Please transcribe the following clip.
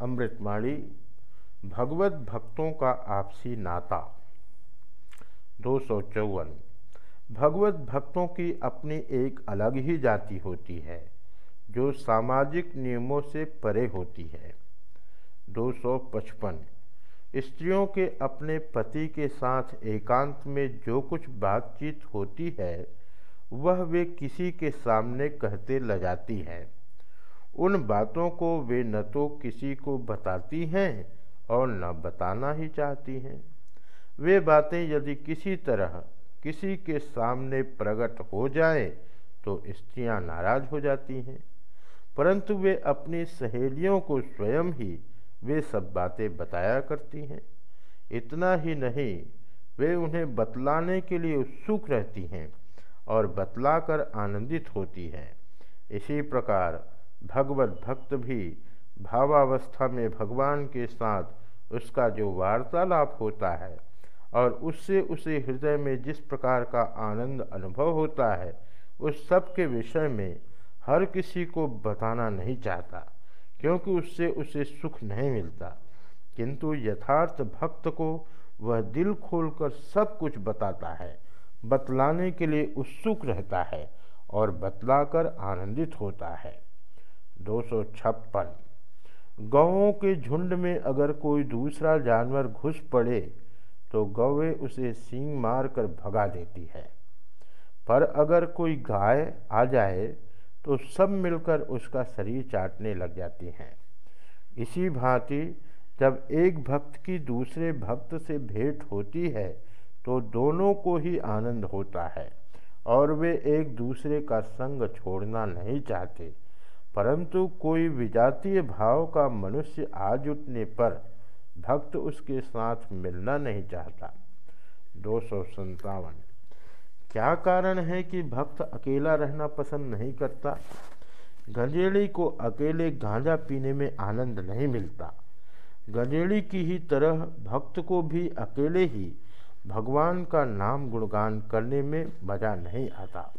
अमृतमाणी भगवत भक्तों का आपसी नाता। दो सौ चौवन। भगवत भक्तों की अपनी एक अलग ही जाति होती है, जो सामाजिक नियमों से परे होती है। दो सौ पचपन। स्त्रियों के अपने पति के साथ एकांत में जो कुछ बातचीत होती है, वह वे किसी के सामने कहते ल जाती हैं। उन बातों को वे न तो किसी को बताती हैं और न बताना ही चाहती हैं। वे बातें यदि किसी तरह किसी के सामने प्रकट हो जाए तो स्त्रियाँ नाराज़ हो जाती हैं। परंतु वे अपनी सहेलियों को स्वयं ही वे सब बातें बताया करती हैं। इतना ही नहीं, वे उन्हें बतलाने के लिए उत्सुक रहती हैं और बतलाकर आनंदित होती हैं। इसी प्रकार भगवत भक्त भी भावावस्था में भगवान के साथ उसका जो वार्तालाप होता है और उससे उसे हृदय में जिस प्रकार का आनंद अनुभव होता है, उस सब के विषय में हर किसी को बताना नहीं चाहता, क्योंकि उससे उसे सुख नहीं मिलता। किंतु यथार्थ भक्त को वह दिल खोलकर सब कुछ बताता है, बतलाने के लिए उत्सुक रहता है और बतलाकर आनंदित होता है। दो सौ छप्पन। गौों के झुंड में अगर कोई दूसरा जानवर घुस पड़े तो गौवें उसे सींग मार कर भगा देती है। पर अगर कोई गाय आ जाए तो सब मिलकर उसका शरीर चाटने लग जाती हैं। इसी भांति जब एक भक्त की दूसरे भक्त से भेंट होती है तो दोनों को ही आनंद होता है, और वे एक दूसरे का संग छोड़ना नहीं चाहते। परंतु कोई विजातीय भाव का मनुष्य आ जुटने पर भक्त उसके साथ मिलना नहीं चाहता। दो सौ संतावन क्या कारण है कि भक्त अकेला रहना पसंद नहीं करता? गंजेड़ी को अकेले गांजा पीने में आनंद नहीं मिलता। गंजेड़ी की ही तरह भक्त को भी अकेले ही भगवान का नाम गुणगान करने में मज़ा नहीं आता।